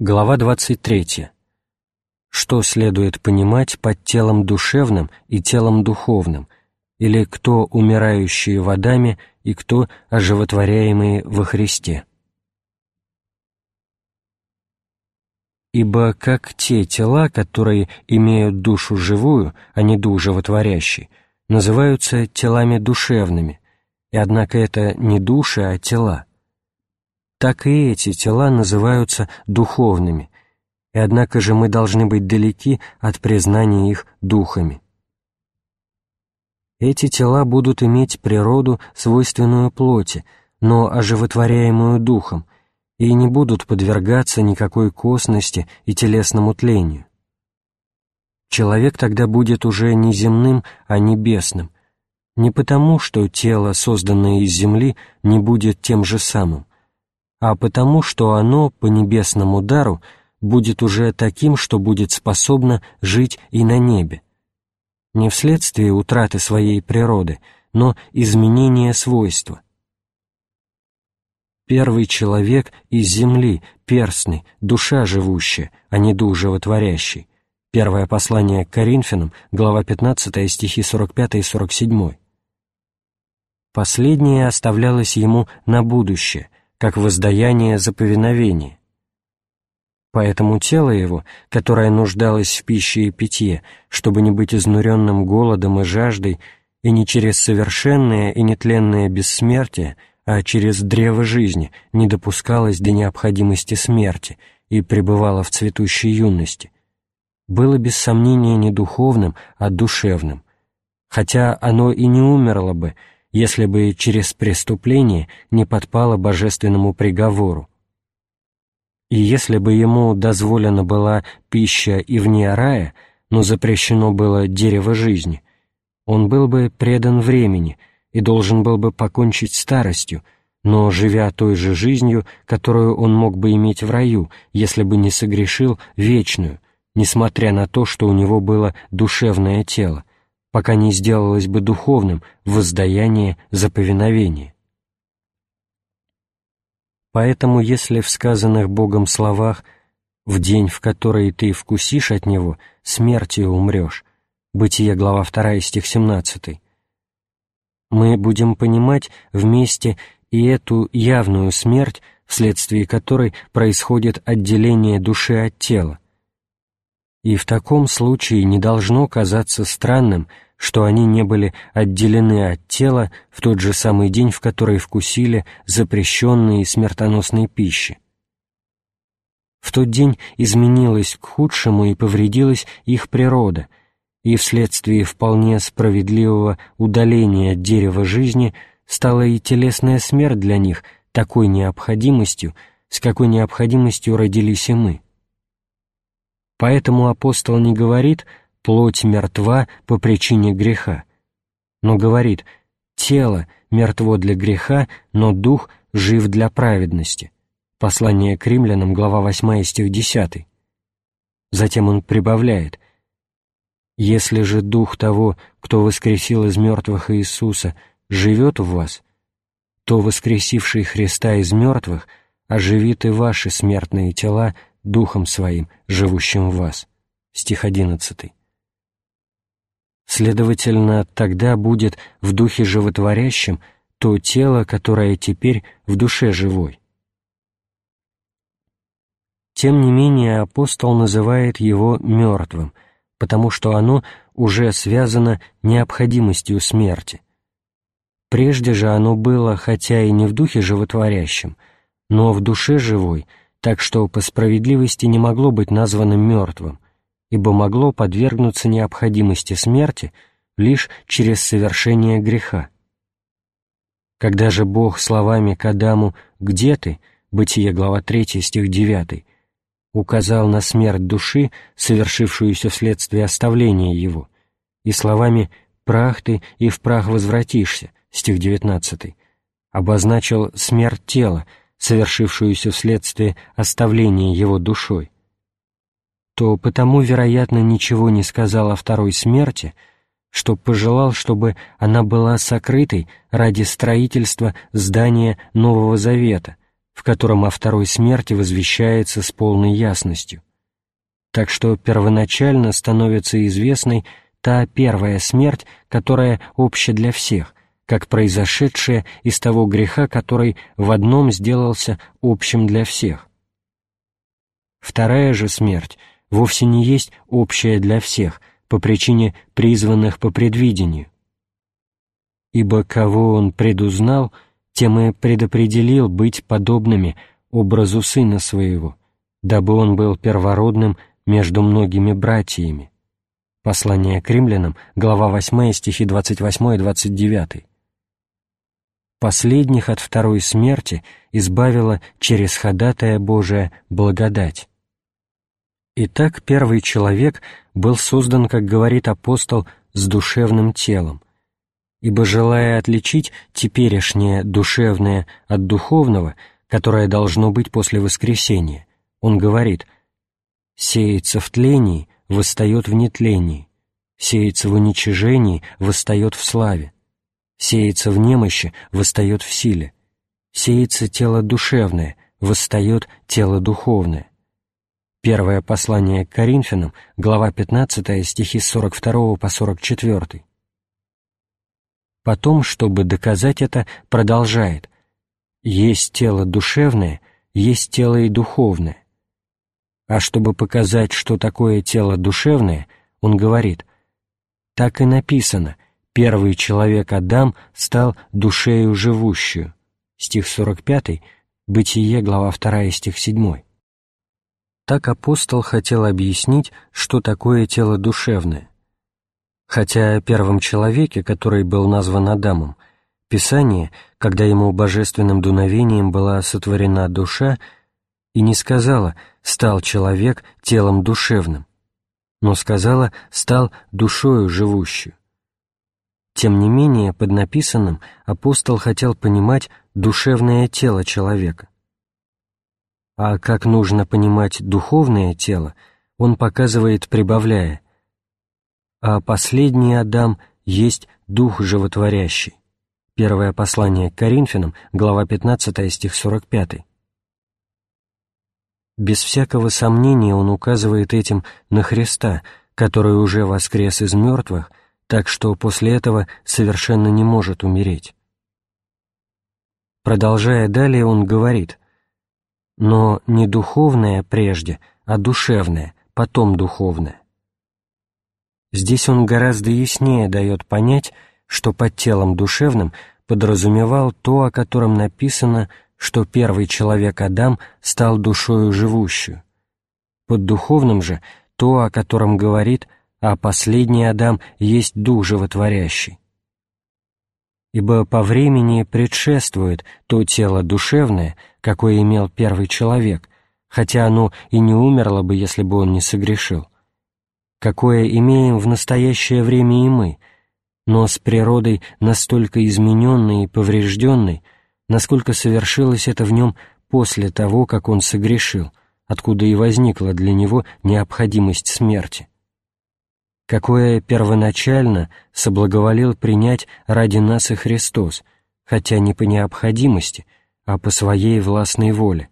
Глава 23. Что следует понимать под телом душевным и телом духовным, или кто умирающие водами и кто оживотворяемые во Христе? Ибо как те тела, которые имеют душу живую, а не дух животворящий, называются телами душевными, и однако это не души, а тела, так и эти тела называются духовными, и однако же мы должны быть далеки от признания их духами. Эти тела будут иметь природу, свойственную плоти, но оживотворяемую духом, и не будут подвергаться никакой косности и телесному тлению. Человек тогда будет уже не земным, а небесным, не потому, что тело, созданное из земли, не будет тем же самым, а потому, что оно по небесному дару будет уже таким, что будет способно жить и на небе. Не вследствие утраты своей природы, но изменения свойства. Первый человек из земли, перстный, душа живущая, а не дух животворящий. Первое послание к Коринфянам, глава 15, стихи 45 и 47. Последнее оставлялось ему на будущее, как воздаяние за повиновение. Поэтому тело его, которое нуждалось в пище и питье, чтобы не быть изнуренным голодом и жаждой, и не через совершенное и нетленное бессмертие, а через древо жизни не допускалось до необходимости смерти и пребывало в цветущей юности, было без сомнения не духовным, а душевным, хотя оно и не умерло бы, если бы через преступление не подпало божественному приговору. И если бы ему дозволена была пища и вне рая, но запрещено было дерево жизни, он был бы предан времени и должен был бы покончить старостью, но живя той же жизнью, которую он мог бы иметь в раю, если бы не согрешил вечную, несмотря на то, что у него было душевное тело, пока не сделалось бы духовным воздаяние за повиновение. Поэтому, если в сказанных Богом словах «в день, в который ты вкусишь от Него, смертью умрешь» Бытие, глава 2, стих 17, мы будем понимать вместе и эту явную смерть, вследствие которой происходит отделение души от тела, и в таком случае не должно казаться странным, что они не были отделены от тела в тот же самый день, в который вкусили запрещенные смертоносные пищи. В тот день изменилась к худшему и повредилась их природа, и вследствие вполне справедливого удаления от дерева жизни стала и телесная смерть для них такой необходимостью, с какой необходимостью родились и мы. Поэтому апостол не говорит «плоть мертва по причине греха», но говорит «тело мертво для греха, но дух жив для праведности». Послание к римлянам, глава 8, стих 10. Затем он прибавляет «Если же дух того, кто воскресил из мертвых Иисуса, живет в вас, то воскресивший Христа из мертвых оживит и ваши смертные тела Духом Своим, живущим в вас». Стих 11. Следовательно, тогда будет в Духе Животворящем то тело, которое теперь в душе живой. Тем не менее апостол называет его мертвым, потому что оно уже связано необходимостью смерти. Прежде же оно было, хотя и не в духе животворящем, но в душе живой — так что по справедливости не могло быть названным мертвым, ибо могло подвергнуться необходимости смерти лишь через совершение греха. Когда же Бог словами к Адаму «Где ты?» Бытие, глава 3, стих 9, указал на смерть души, совершившуюся вследствие оставления его, и словами «Прах ты, и в прах возвратишься» стих 19, обозначил смерть тела, совершившуюся вследствие оставления его душой, то потому, вероятно, ничего не сказал о второй смерти, что пожелал, чтобы она была сокрытой ради строительства здания Нового Завета, в котором о второй смерти возвещается с полной ясностью. Так что первоначально становится известной та первая смерть, которая обща для всех, как произошедшая из того греха, который в одном сделался общим для всех. Вторая же смерть вовсе не есть общая для всех по причине призванных по предвидению. Ибо кого он предузнал — тем и предопределил быть подобными образу Сына Своего, дабы Он был первородным между многими братьями. Послание к римлянам, глава 8, стихи 28 и 29. Последних от второй смерти избавила через ходатая Божия благодать. Итак, первый человек был создан, как говорит апостол, с душевным телом, ибо, желая отличить теперешнее душевное от духовного, которое должно быть после воскресения, он говорит «сеется в тлении, восстает в нетлении, сеется в уничижении, восстает в славе, сеется в немощи, восстает в силе, сеется тело душевное, восстает тело духовное». Первое послание к Коринфянам, глава 15, стихи с 42 по 44. Потом, чтобы доказать это, продолжает «Есть тело душевное, есть тело и духовное». А чтобы показать, что такое тело душевное, он говорит «Так и написано, первый человек Адам стал душею живущую». Стих 45, Бытие, глава 2, стих 7. Так апостол хотел объяснить, что такое тело душевное хотя о первом человеке, который был назван Адамом, Писание, когда ему божественным дуновением была сотворена душа, и не сказала «стал человек телом душевным», но сказала «стал душою живущую». Тем не менее, под написанным апостол хотел понимать душевное тело человека. А как нужно понимать духовное тело, он показывает, прибавляя а последний Адам есть Дух Животворящий. Первое послание к Коринфянам, глава 15, стих 45. Без всякого сомнения он указывает этим на Христа, который уже воскрес из мертвых, так что после этого совершенно не может умереть. Продолжая далее, он говорит, «Но не духовное прежде, а душевное, потом духовное». Здесь он гораздо яснее дает понять, что под телом душевным подразумевал то, о котором написано, что первый человек Адам стал душою живущую. Под духовным же то, о котором говорит, а последний Адам есть дух животворящий. Ибо по времени предшествует то тело душевное, какое имел первый человек, хотя оно и не умерло бы, если бы он не согрешил какое имеем в настоящее время и мы, но с природой настолько измененной и поврежденной, насколько совершилось это в нем после того, как он согрешил, откуда и возникла для него необходимость смерти. Какое первоначально соблаговолил принять ради нас и Христос, хотя не по необходимости, а по своей властной воле.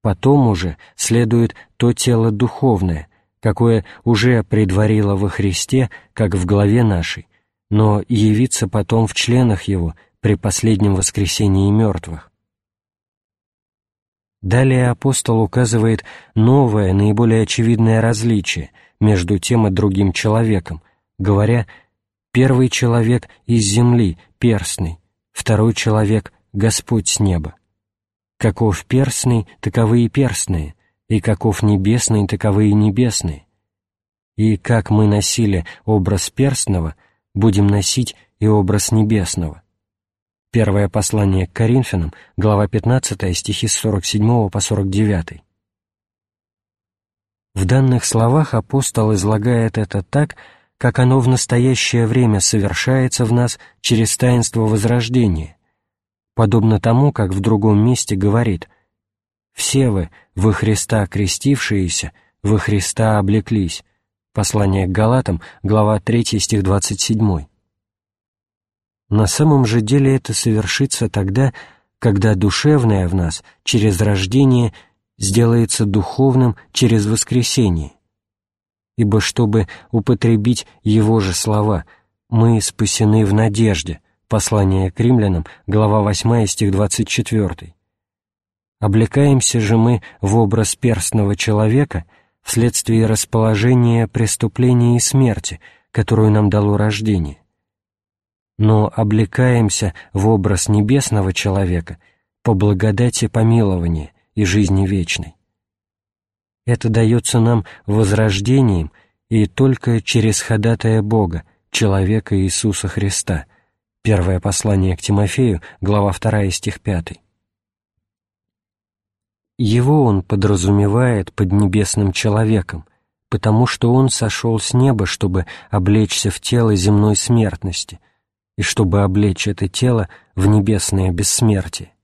Потом уже следует то тело духовное, какое уже предварило во Христе, как в главе нашей, но явится потом в членах Его при последнем воскресении мертвых. Далее апостол указывает новое, наиболее очевидное различие между тем и другим человеком, говоря «первый человек из земли, перстный, второй человек — Господь с неба». Каков перстный, таковы и перстные, и каков небесный, таковы и небесные. И как мы носили образ перстного, будем носить и образ небесного. Первое послание к Коринфянам, глава 15, стихи с 47 по 49. В данных словах апостол излагает это так, как оно в настоящее время совершается в нас через таинство возрождения, подобно тому, как в другом месте говорит «Все вы, во Христа крестившиеся, во Христа облеклись». Послание к Галатам, глава 3, стих 27. На самом же деле это совершится тогда, когда душевное в нас через рождение сделается духовным через воскресение. Ибо чтобы употребить его же слова «мы спасены в надежде», послание к римлянам, глава 8, стих 24. Облекаемся же мы в образ перстного человека вследствие расположения преступления и смерти, которую нам дало рождение но облекаемся в образ небесного человека по благодати помилования и жизни вечной. Это дается нам возрождением и только через ходатая Бога, человека Иисуса Христа. Первое послание к Тимофею, глава 2, стих 5. Его он подразумевает под небесным человеком, потому что он сошел с неба, чтобы облечься в тело земной смертности – и чтобы облечь это тело в небесное бессмертие.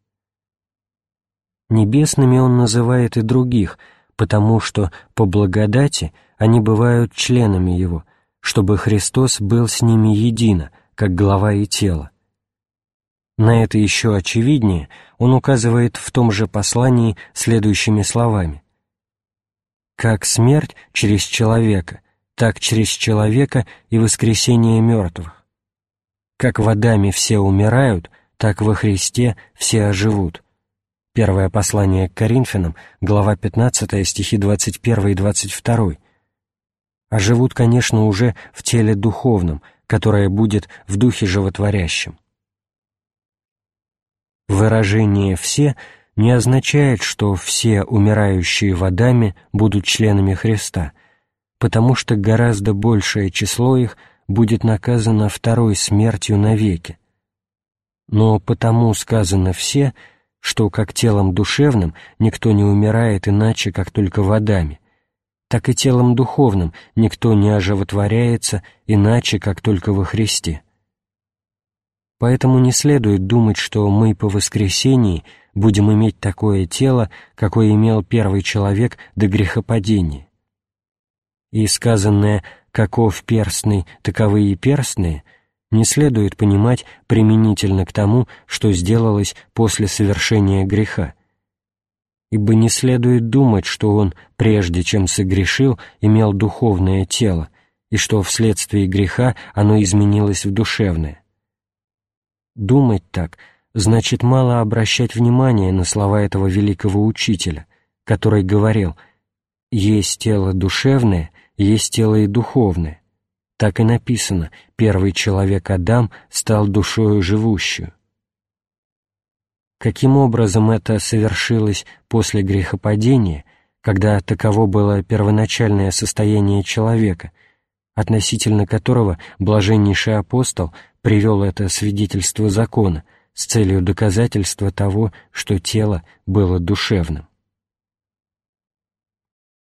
Небесными он называет и других, потому что по благодати они бывают членами его, чтобы Христос был с ними едино, как глава и тело. На это еще очевиднее он указывает в том же послании следующими словами. «Как смерть через человека, так через человека и воскресение мертвых. Как в Адаме все умирают, так во Христе все оживут. Первое послание к Коринфянам, глава 15, стихи 21 и 22. Оживут, конечно, уже в теле духовном, которое будет в духе животворящем. Выражение «все» не означает, что все умирающие в Адаме будут членами Христа, потому что гораздо большее число их – будет наказана второй смертью навеки. Но потому сказано все, что как телом душевным никто не умирает иначе, как только водами, так и телом духовным никто не оживотворяется иначе, как только во Христе. Поэтому не следует думать, что мы по воскресении будем иметь такое тело, какое имел первый человек до грехопадения. И сказанное каков перстный, таковы и перстные, не следует понимать применительно к тому, что сделалось после совершения греха. Ибо не следует думать, что он, прежде чем согрешил, имел духовное тело, и что вследствие греха оно изменилось в душевное. Думать так значит мало обращать внимание на слова этого великого учителя, который говорил «Есть тело душевное, есть тело и духовное. Так и написано, первый человек Адам стал душою живущую. Каким образом это совершилось после грехопадения, когда таково было первоначальное состояние человека, относительно которого блаженнейший апостол привел это свидетельство закона с целью доказательства того, что тело было душевным?